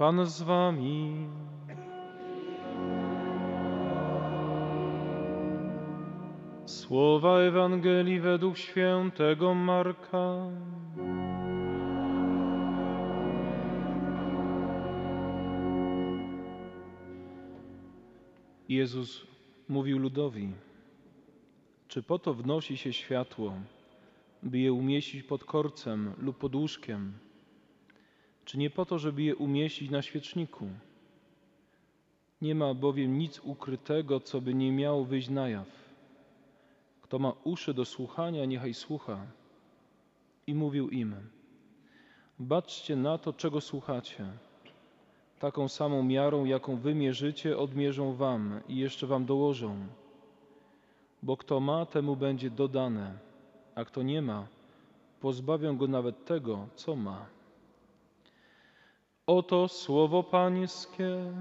Pan z wami. Słowa Ewangelii według świętego Marka. Jezus mówił ludowi: Czy po to wnosi się światło, by je umieścić pod korcem lub pod łóżkiem? Czy nie po to, żeby je umieścić na świeczniku? Nie ma bowiem nic ukrytego, co by nie miało wyjść na jaw. Kto ma uszy do słuchania, niechaj słucha. I mówił im: Baczcie na to, czego słuchacie. Taką samą miarą, jaką wy mierzycie, odmierzą wam i jeszcze wam dołożą. Bo kto ma, temu będzie dodane, a kto nie ma, pozbawią go nawet tego, co ma. Oto słowo Pańskie.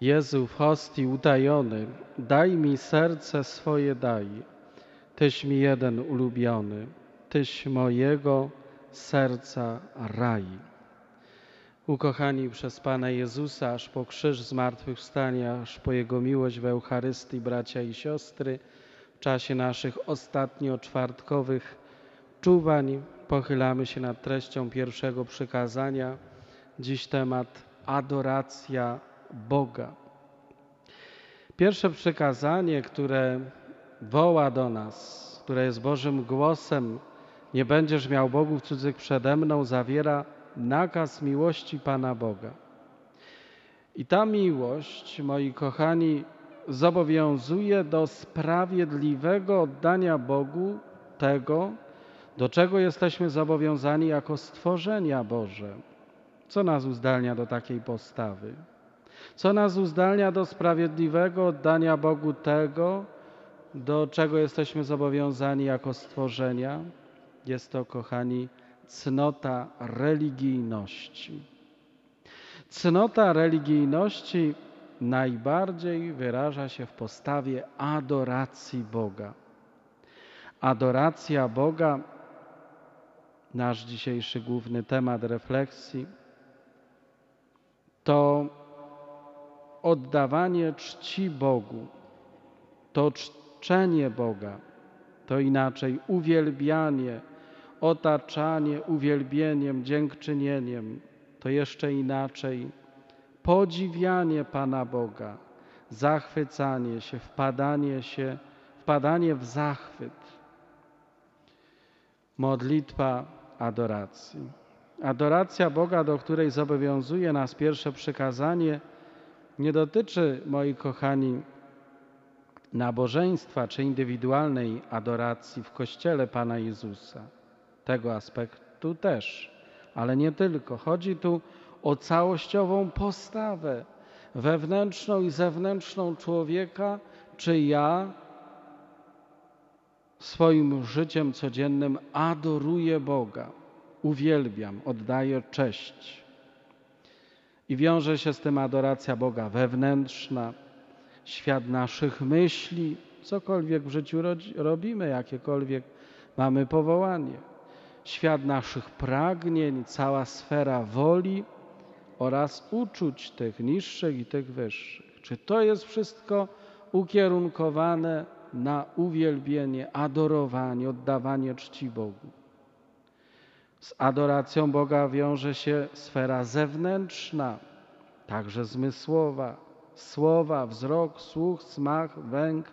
Jezu w hostii utajony, daj mi serce swoje daj. Tyś mi jeden ulubiony, Tyś mojego serca raj. Ukochani przez Pana Jezusa, aż po krzyż zmartwychwstania, aż po Jego miłość w Eucharystii, bracia i siostry, w czasie naszych ostatnio czwartkowych czuwań pochylamy się nad treścią pierwszego przykazania. Dziś temat adoracja Boga. Pierwsze przykazanie, które woła do nas, które jest Bożym głosem, nie będziesz miał bogów cudzych przede mną, zawiera nakaz miłości Pana Boga. I ta miłość, moi kochani, zobowiązuje do sprawiedliwego oddania Bogu tego, do czego jesteśmy zobowiązani jako stworzenia Boże. Co nas uzdalnia do takiej postawy? Co nas uzdalnia do sprawiedliwego oddania Bogu tego, do czego jesteśmy zobowiązani jako stworzenia? Jest to, kochani, cnota religijności. Cnota religijności najbardziej wyraża się w postawie adoracji Boga. Adoracja Boga, nasz dzisiejszy główny temat refleksji, to oddawanie czci Bogu, to czczenie Boga, to inaczej uwielbianie, otaczanie uwielbieniem, dziękczynieniem, to jeszcze inaczej podziwianie Pana Boga, zachwycanie się, wpadanie się, wpadanie w zachwyt. Modlitwa adoracji. Adoracja Boga, do której zobowiązuje nas pierwsze przykazanie, nie dotyczy, moi kochani, nabożeństwa czy indywidualnej adoracji w kościele Pana Jezusa. Tego aspektu też, ale nie tylko. Chodzi tu o całościową postawę wewnętrzną i zewnętrzną człowieka, czy ja swoim życiem codziennym adoruję Boga, uwielbiam, oddaję cześć. I wiąże się z tym adoracja Boga wewnętrzna, świat naszych myśli, cokolwiek w życiu robimy, jakiekolwiek mamy powołanie, świat naszych pragnień, cała sfera woli oraz uczuć tych niższych i tych wyższych. Czy to jest wszystko ukierunkowane na uwielbienie, adorowanie, oddawanie czci Bogu? Z adoracją Boga wiąże się sfera zewnętrzna, także zmysłowa, słowa, wzrok, słuch, smak, węch,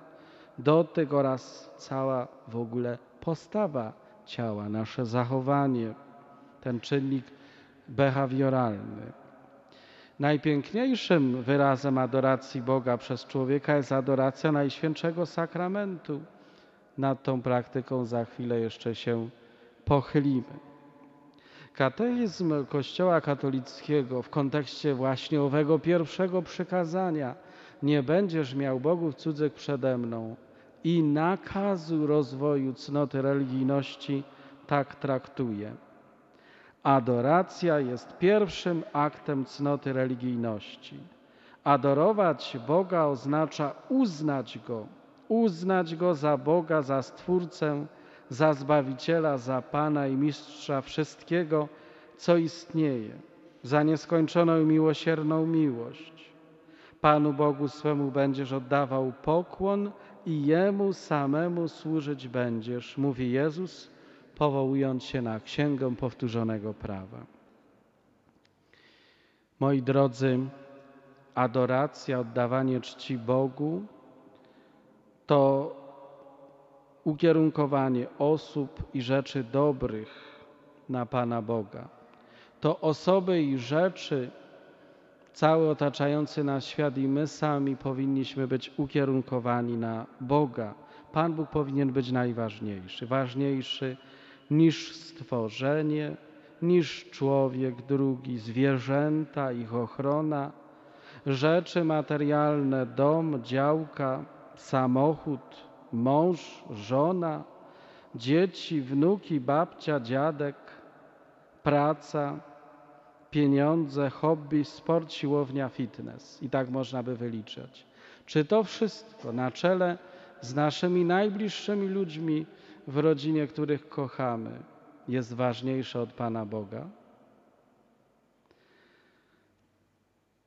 dotyk oraz cała w ogóle postawa ciała, nasze zachowanie, ten czynnik behawioralny. Najpiękniejszym wyrazem adoracji Boga przez człowieka jest adoracja Najświętszego Sakramentu. Nad tą praktyką za chwilę jeszcze się pochylimy. Katechizm Kościoła katolickiego w kontekście właśnie owego pierwszego przykazania nie będziesz miał bogów cudzych przede mną i nakazu rozwoju cnoty religijności tak traktuje. Adoracja jest pierwszym aktem cnoty religijności. Adorować Boga oznacza uznać Go, uznać Go za Boga, za Stwórcę, za Zbawiciela, za Pana i Mistrza wszystkiego, co istnieje, za nieskończoną i miłosierną miłość. Panu Bogu swemu będziesz oddawał pokłon i Jemu samemu służyć będziesz, mówi Jezus, powołując się na Księgę Powtórzonego Prawa. Moi drodzy, adoracja, oddawanie czci Bogu to ukierunkowanie osób i rzeczy dobrych na Pana Boga. To osoby i rzeczy, cały otaczający nas świat i my sami powinniśmy być ukierunkowani na Boga. Pan Bóg powinien być najważniejszy, ważniejszy niż stworzenie, niż człowiek drugi, zwierzęta, ich ochrona, rzeczy materialne, dom, działka, samochód, mąż, żona, dzieci, wnuki, babcia, dziadek, praca, pieniądze, hobby, sport, siłownia, fitness. I tak można by wyliczać. Czy to wszystko na czele z naszymi najbliższymi ludźmi w rodzinie, których kochamy, jest ważniejsze od Pana Boga?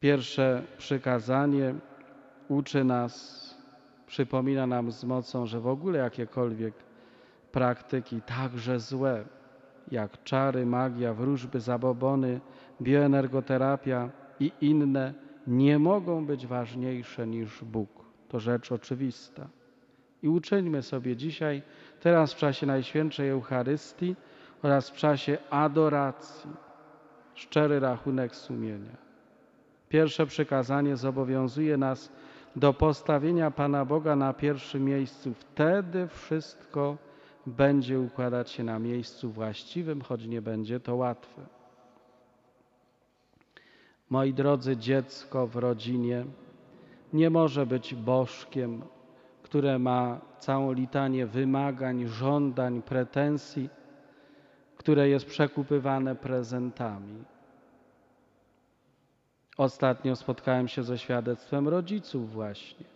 Pierwsze przykazanie uczy nas, przypomina nam z mocą, że w ogóle jakiekolwiek praktyki, także złe, jak czary, magia, wróżby, zabobony, bioenergoterapia i inne, nie mogą być ważniejsze niż Bóg. To rzecz oczywista. I uczyńmy sobie dzisiaj, teraz w czasie Najświętszej Eucharystii oraz w czasie adoracji, szczery rachunek sumienia. Pierwsze przykazanie zobowiązuje nas do postawienia Pana Boga na pierwszym miejscu. Wtedy wszystko będzie układać się na miejscu właściwym, choć nie będzie to łatwe. Moi drodzy, dziecko w rodzinie nie może być bożkiem, które ma całą litanię wymagań, żądań, pretensji, które jest przekupywane prezentami. Ostatnio spotkałem się ze świadectwem rodziców właśnie,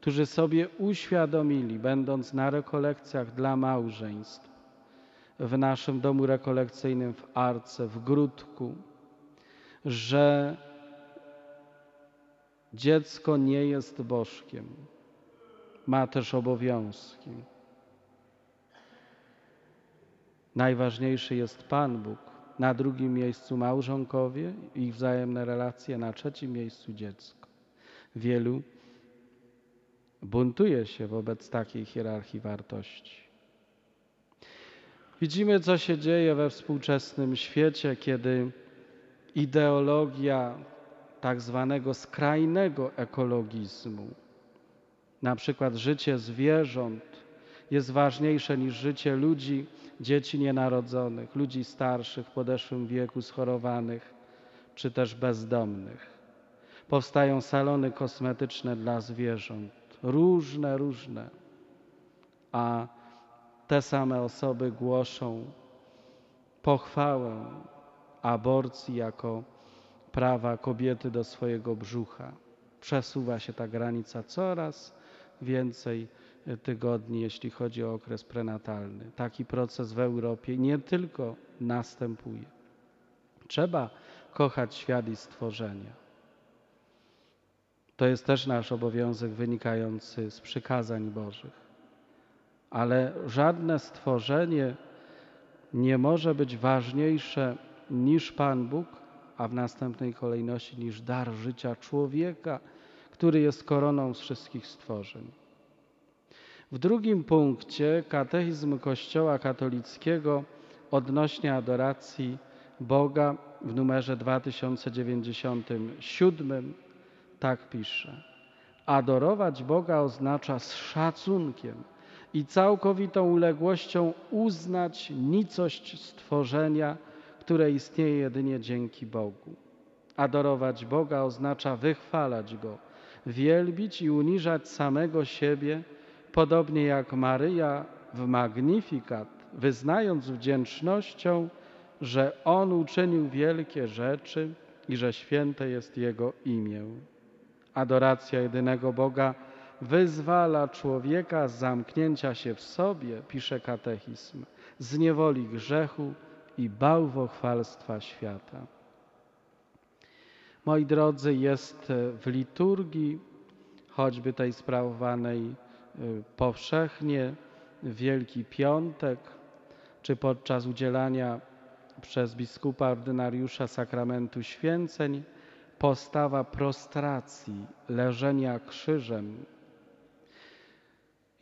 którzy sobie uświadomili, będąc na rekolekcjach dla małżeństw, w naszym domu rekolekcyjnym w Arce, w Grudku, że dziecko nie jest bożkiem, ma też obowiązki. Najważniejszy jest Pan Bóg, na drugim miejscu małżonkowie, ich wzajemne relacje, na trzecim miejscu dziecko. Wielu buntuje się wobec takiej hierarchii wartości. Widzimy, co się dzieje we współczesnym świecie, kiedy ideologia tak zwanego skrajnego ekologizmu, na przykład życie zwierząt, jest ważniejsze niż życie ludzi, dzieci nienarodzonych, ludzi starszych, w podeszłym wieku, schorowanych, czy też bezdomnych. Powstają salony kosmetyczne dla zwierząt, różne, różne, a te same osoby głoszą pochwałę aborcji jako prawa kobiety do swojego brzucha. Przesuwa się ta granica coraz więcej tygodni, jeśli chodzi o okres prenatalny. Taki proces w Europie nie tylko następuje. Trzeba kochać świat i stworzenia. To jest też nasz obowiązek wynikający z przykazań Bożych. Ale żadne stworzenie nie może być ważniejsze niż Pan Bóg, a w następnej kolejności niż dar życia człowieka, który jest koroną z wszystkich stworzeń. W drugim punkcie katechizm Kościoła katolickiego odnośnie adoracji Boga w numerze 2097 tak pisze. Adorować Boga oznacza z szacunkiem i całkowitą uległością uznać nicość stworzenia, które istnieje jedynie dzięki Bogu. Adorować Boga oznacza wychwalać Go, wielbić i uniżać samego siebie, podobnie jak Maryja w Magnifikat, wyznając wdzięcznością że On uczynił wielkie rzeczy i że święte jest Jego imię. Adoracja jedynego Boga wyzwala człowieka z zamknięcia się w sobie, pisze katechizm, z niewoli grzechu i bałwochwalstwa świata. Moi drodzy, jest w liturgii, choćby tej sprawowanej y, powszechnie, Wielki Piątek, czy podczas udzielania przez biskupa ordynariusza sakramentu święceń, postawa prostracji, leżenia krzyżem.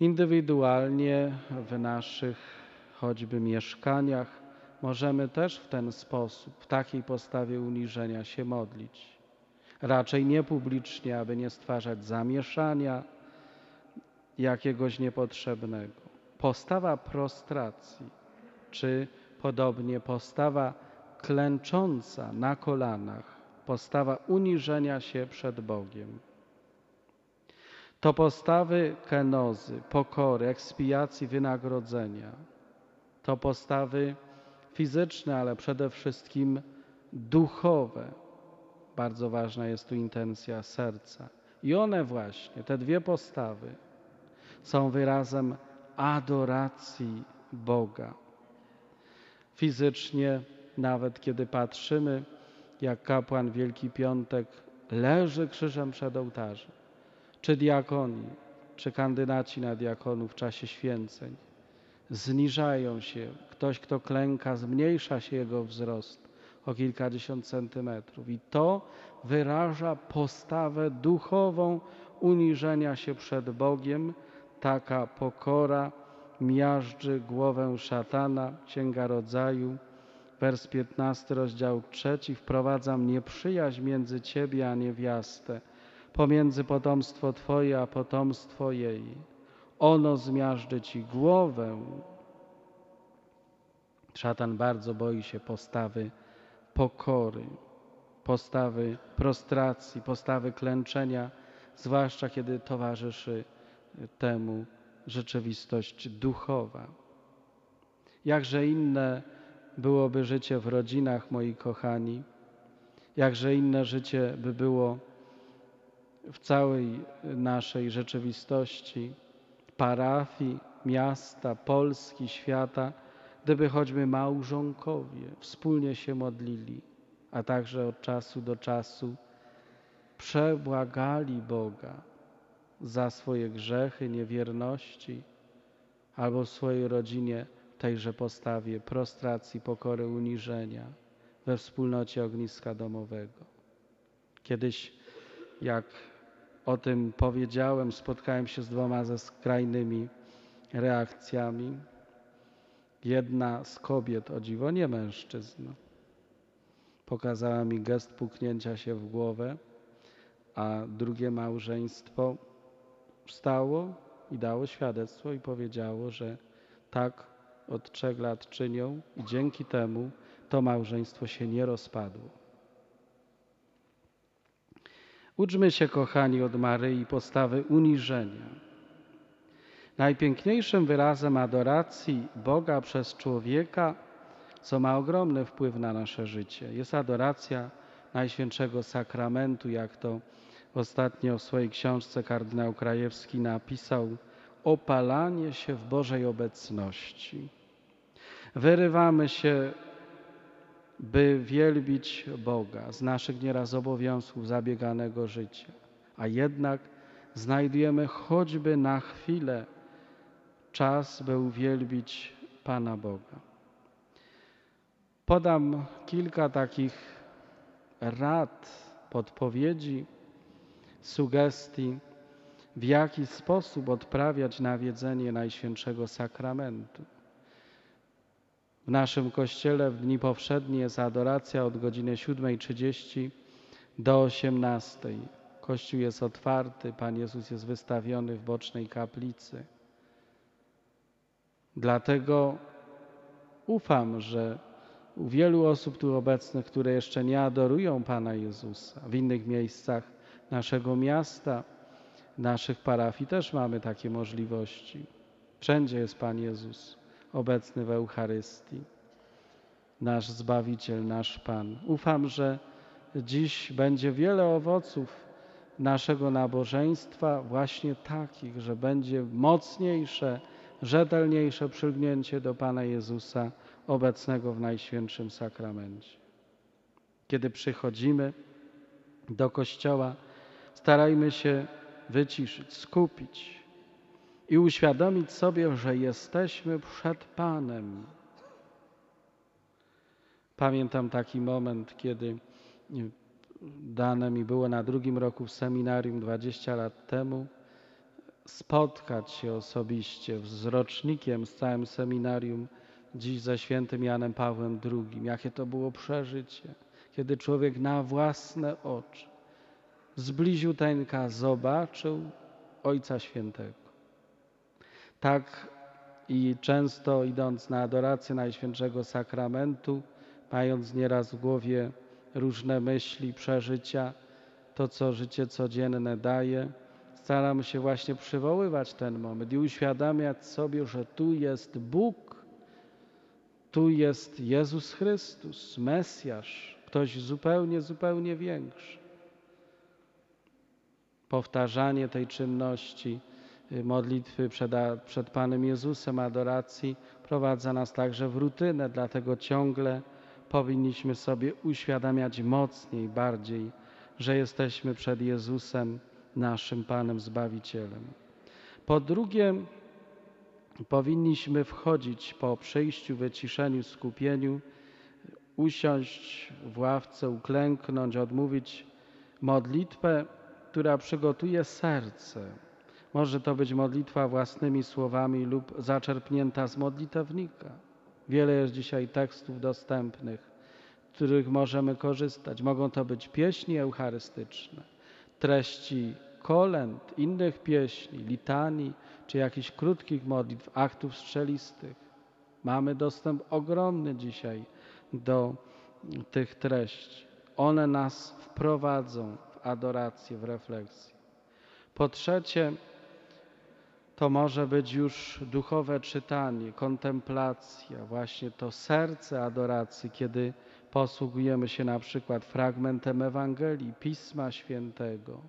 Indywidualnie w naszych choćby mieszkaniach możemy też w ten sposób, w takiej postawie uniżenia się modlić. Raczej nie publicznie, aby nie stwarzać zamieszania jakiegoś niepotrzebnego. Postawa prostracji, czy podobnie postawa klęcząca na kolanach, postawa uniżenia się przed Bogiem. To postawy kenozy, pokory, ekspiacji, wynagrodzenia. To postawy fizyczne, ale przede wszystkim duchowe. Bardzo ważna jest tu intencja serca. I one właśnie, te dwie postawy, są wyrazem adoracji Boga. Fizycznie, nawet kiedy patrzymy, jak kapłan Wielki Piątek leży krzyżem przed ołtarzem, czy diakoni, czy kandydaci na diakonów w czasie święceń, zniżają się. Ktoś, kto klęka, zmniejsza się jego wzrost o kilkadziesiąt centymetrów. I to wyraża postawę duchową uniżenia się przed Bogiem. Taka pokora miażdży głowę szatana, Księga Rodzaju, wers 15, rozdział 3. Wprowadzam nieprzyjaźń między Ciebie a niewiastę, pomiędzy potomstwo Twoje a potomstwo jej. Ono zmiażdży Ci głowę. Szatan bardzo boi się postawy pokory, postawy prostracji, postawy klęczenia, zwłaszcza kiedy towarzyszy temu rzeczywistość duchowa. Jakże inne byłoby życie w rodzinach, moi kochani, jakże inne życie by było w całej naszej rzeczywistości, parafii, miasta, Polski, świata, gdyby choćby małżonkowie wspólnie się modlili, a także od czasu do czasu przebłagali Boga za swoje grzechy, niewierności, albo w swojej rodzinie tejże postawie prostracji, pokory, uniżenia we wspólnocie ogniska domowego. Kiedyś, jak o tym powiedziałem, spotkałem się z dwoma ze skrajnymi reakcjami. Jedna z kobiet, o dziwo nie mężczyzn, pokazała mi gest puknięcia się w głowę, a drugie małżeństwo wstało i dało świadectwo i powiedziało, że tak od trzech lat czynią i dzięki temu to małżeństwo się nie rozpadło. Uczmy się, kochani, od Maryi postawy uniżenia. Najpiękniejszym wyrazem adoracji Boga przez człowieka, co ma ogromny wpływ na nasze życie, jest adoracja Najświętszego Sakramentu, jak to ostatnio w swojej książce kardynał Krajewski napisał, opalanie się w Bożej obecności. Wyrywamy się, by wielbić Boga z naszych nieraz obowiązków zabieganego życia, a jednak znajdujemy choćby na chwilę czas, by uwielbić Pana Boga. Podam kilka takich rad, podpowiedzi, sugestii, w jaki sposób odprawiać nawiedzenie Najświętszego Sakramentu. W naszym kościele w dni powszednie jest adoracja od godziny 7.30 do 18.00. Kościół jest otwarty, Pan Jezus jest wystawiony w bocznej kaplicy. Dlatego ufam, że u wielu osób tu obecnych, które jeszcze nie adorują Pana Jezusa, w innych miejscach naszego miasta, naszych parafii też mamy takie możliwości. Wszędzie jest Pan Jezus obecny w Eucharystii. nasz Zbawiciel, nasz Pan. Ufam, że dziś będzie wiele owoców naszego nabożeństwa, właśnie takich, że będzie mocniejsze, rzetelniejsze przylgnięcie do Pana Jezusa obecnego w Najświętszym Sakramencie. Kiedy przychodzimy do Kościoła, starajmy się wyciszyć, skupić i uświadomić sobie, że jesteśmy przed Panem. Pamiętam taki moment, kiedy dane mi było na drugim roku w seminarium 20 lat temu spotkać się osobiście z rocznikiem, z całym seminarium, dziś ze świętym Janem Pawłem II. Jakie to było przeżycie, kiedy człowiek na własne oczy z bliziuteńka zobaczył Ojca Świętego. Tak i często idąc na adorację Najświętszego Sakramentu, mając nieraz w głowie różne myśli, przeżycia, to co życie codzienne daje, staram się właśnie przywoływać ten moment i uświadamiać sobie, że tu jest Bóg, tu jest Jezus Chrystus, Mesjasz, ktoś zupełnie, zupełnie większy. Powtarzanie tej czynności modlitwy przed, przed Panem Jezusem, adoracji prowadza nas także w rutynę, dlatego ciągle powinniśmy sobie uświadamiać mocniej, bardziej, że jesteśmy przed Jezusem, naszym Panem Zbawicielem. Po drugie, powinniśmy wchodzić po przyjściu, wyciszeniu, skupieniu, usiąść w ławce, uklęknąć, odmówić modlitwę, która przygotuje serce. Może to być modlitwa własnymi słowami lub zaczerpnięta z modlitewnika. Wiele jest dzisiaj tekstów dostępnych, z których możemy korzystać. Mogą to być pieśni eucharystyczne, treści kolęd, innych pieśni, litanii, czy jakichś krótkich modlitw, aktów strzelistych. Mamy dostęp ogromny dzisiaj do tych treści. One nas wprowadzą w adorację, w refleksję. Po trzecie, to może być już duchowe czytanie, kontemplacja, właśnie to serce adoracji, kiedy posługujemy się na przykład fragmentem Ewangelii, Pisma Świętego,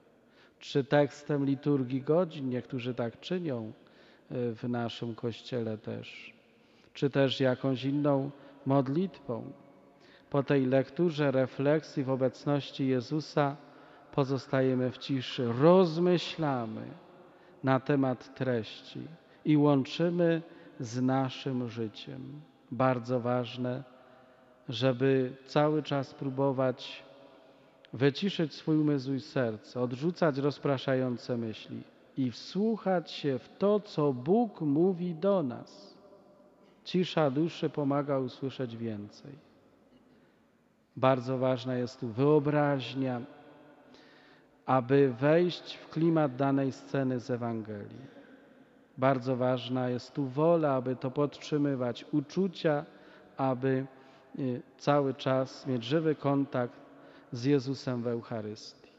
czy tekstem liturgii godzin, niektórzy tak czynią e, w naszym kościele też, czy też jakąś inną modlitwą. Po tej lekturze, refleksji w obecności Jezusa pozostajemy w ciszy, rozmyślamy na temat treści i łączymy z naszym życiem. Bardzo ważne, żeby cały czas próbować wyciszyć swój umysł i serce, odrzucać rozpraszające myśli i wsłuchać się w to, co Bóg mówi do nas. Cisza duszy pomaga usłyszeć więcej. Bardzo ważna jest tu wyobraźnia, aby wejść w klimat danej sceny z Ewangelii. Bardzo ważna jest tu wola, aby to podtrzymywać, uczucia, aby y, cały czas mieć żywy kontakt z Jezusem w Eucharystii.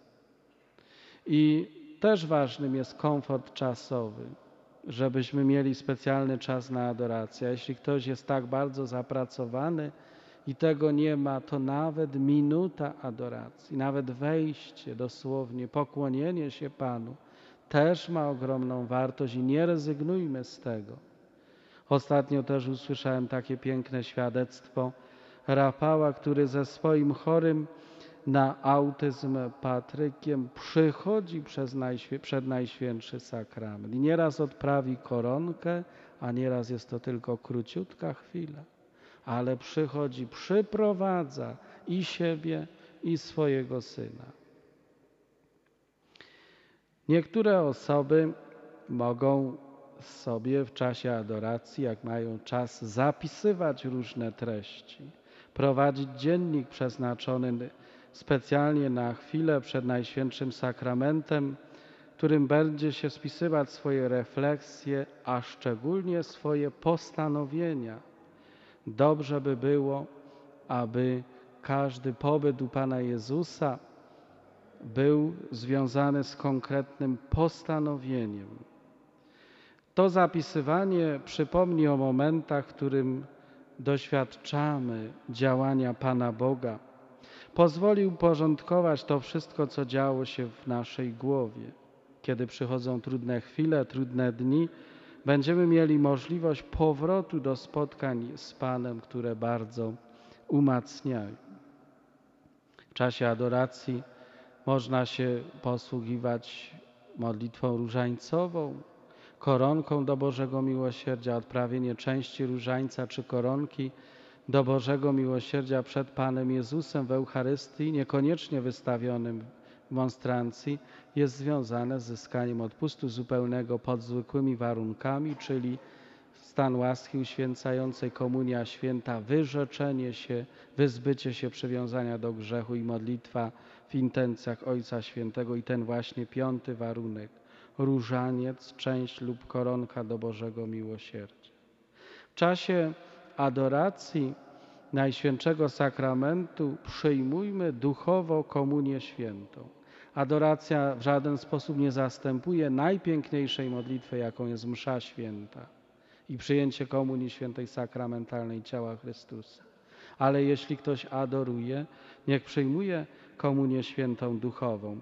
I też ważnym jest komfort czasowy, żebyśmy mieli specjalny czas na adorację. Jeśli ktoś jest tak bardzo zapracowany, i tego nie ma, to nawet minuta adoracji, nawet wejście dosłownie, pokłonienie się Panu też ma ogromną wartość i nie rezygnujmy z tego. Ostatnio też usłyszałem takie piękne świadectwo Rafała, który ze swoim chorym na autyzm Patrykiem przychodzi przez najświe, przed Najświętszy Sakrament. I nieraz odprawi koronkę, a nieraz jest to tylko króciutka chwila ale przychodzi, przyprowadza i siebie, i swojego syna. Niektóre osoby mogą sobie w czasie adoracji, jak mają czas, zapisywać różne treści, prowadzić dziennik przeznaczony specjalnie na chwilę przed Najświętszym Sakramentem, którym będzie się spisywać swoje refleksje, a szczególnie swoje postanowienia Dobrze by było, aby każdy pobyt u Pana Jezusa był związany z konkretnym postanowieniem. To zapisywanie przypomni o momentach, w którym doświadczamy działania Pana Boga. Pozwolił porządkować to wszystko, co działo się w naszej głowie. Kiedy przychodzą trudne chwile, trudne dni, będziemy mieli możliwość powrotu do spotkań z Panem, które bardzo umacniają. W czasie adoracji można się posługiwać modlitwą różańcową, koronką do Bożego Miłosierdzia, odprawienie części różańca czy koronki do Bożego Miłosierdzia przed Panem Jezusem w Eucharystii, niekoniecznie wystawionym monstrancji, jest związane z zyskaniem odpustu zupełnego pod zwykłymi warunkami, czyli stan łaski uświęcającej, komunia święta, wyrzeczenie się, wyzbycie się przywiązania do grzechu i modlitwa w intencjach Ojca Świętego i ten właśnie piąty warunek, różaniec, część lub koronka do Bożego Miłosierdzia. W czasie adoracji Najświętszego Sakramentu przyjmujmy duchowo komunię świętą. Adoracja w żaden sposób nie zastępuje najpiękniejszej modlitwy, jaką jest msza święta i przyjęcie komunii świętej sakramentalnej ciała Chrystusa. Ale jeśli ktoś adoruje, niech przyjmuje komunię świętą duchową.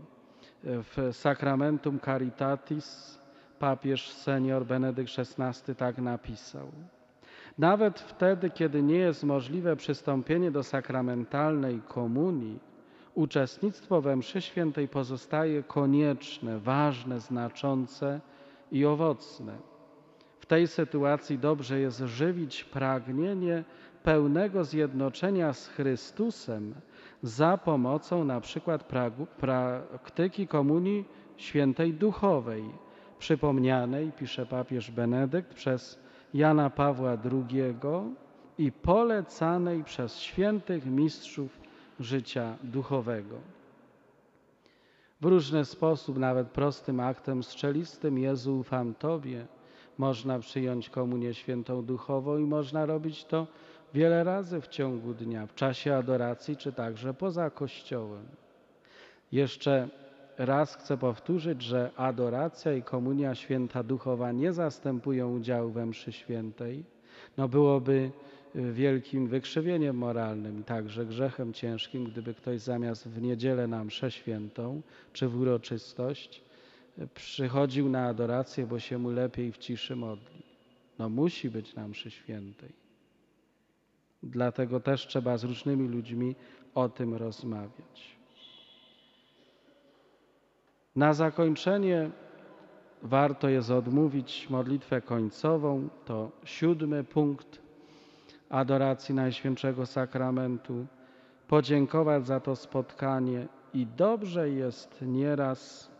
W Sacramentum Caritatis papież senior Benedykt XVI tak napisał. Nawet wtedy, kiedy nie jest możliwe przystąpienie do sakramentalnej komunii, uczestnictwo we mszy świętej pozostaje konieczne, ważne, znaczące i owocne. W tej sytuacji dobrze jest żywić pragnienie pełnego zjednoczenia z Chrystusem za pomocą na przykład praktyki komunii świętej duchowej, przypomnianej, pisze papież Benedykt, przez Jana Pawła II i polecanej przez świętych mistrzów życia duchowego. W różny sposób, nawet prostym aktem strzelistym, Jezu ufam Tobie, można przyjąć komunię świętą duchową i można robić to wiele razy w ciągu dnia, w czasie adoracji czy także poza Kościołem. Jeszcze raz chcę powtórzyć, że adoracja i komunia święta duchowa nie zastępują udziału we mszy świętej. No byłoby wielkim wykrzywieniem moralnym także grzechem ciężkim, gdyby ktoś zamiast w niedzielę na mszę świętą czy w uroczystość y, przychodził na adorację, bo się mu lepiej w ciszy modli. No musi być na mszy świętej. Dlatego też trzeba z różnymi ludźmi o tym rozmawiać. Na zakończenie warto jest odmówić modlitwę końcową. To siódmy punkt adoracji Najświętszego Sakramentu. Podziękować za to spotkanie i dobrze jest nieraz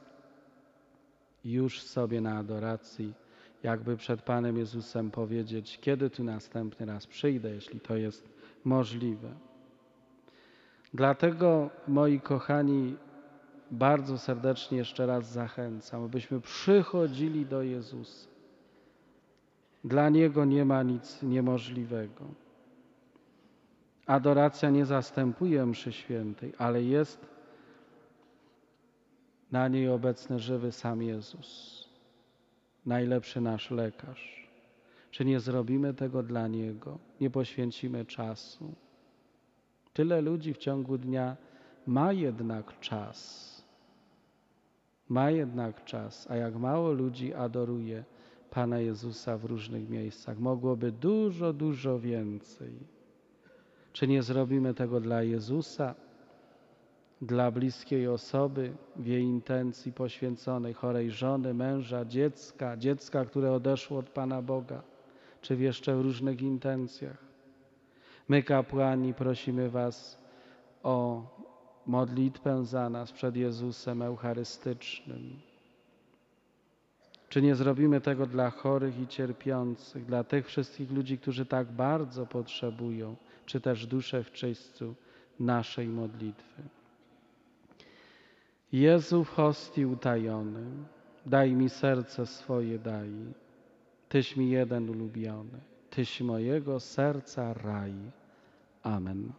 już sobie na adoracji, jakby przed Panem Jezusem powiedzieć, kiedy tu następny raz przyjdę, jeśli to jest możliwe. Dlatego, moi kochani, bardzo serdecznie jeszcze raz zachęcam, abyśmy przychodzili do Jezusa. Dla Niego nie ma nic niemożliwego. Adoracja nie zastępuje mszy świętej, ale jest na niej obecny żywy sam Jezus, najlepszy nasz lekarz. Czy nie zrobimy tego dla Niego? Nie poświęcimy czasu? Tyle ludzi w ciągu dnia ma jednak czas ma jednak czas, a jak mało ludzi adoruje Pana Jezusa w różnych miejscach, mogłoby dużo, dużo więcej. Czy nie zrobimy tego dla Jezusa, dla bliskiej osoby, w jej intencji poświęconej, chorej żony, męża, dziecka, dziecka, które odeszło od Pana Boga, czy jeszcze w różnych intencjach? My, kapłani, prosimy Was o modlitwę za nas przed Jezusem Eucharystycznym. Czy nie zrobimy tego dla chorych i cierpiących, dla tych wszystkich ludzi, którzy tak bardzo potrzebują, czy też dusze w czyśćcu naszej modlitwy? Jezu w hostii utajony, daj mi serce swoje daj. Tyś mi jeden ulubiony, Tyś mojego serca raj. Amen.